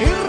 y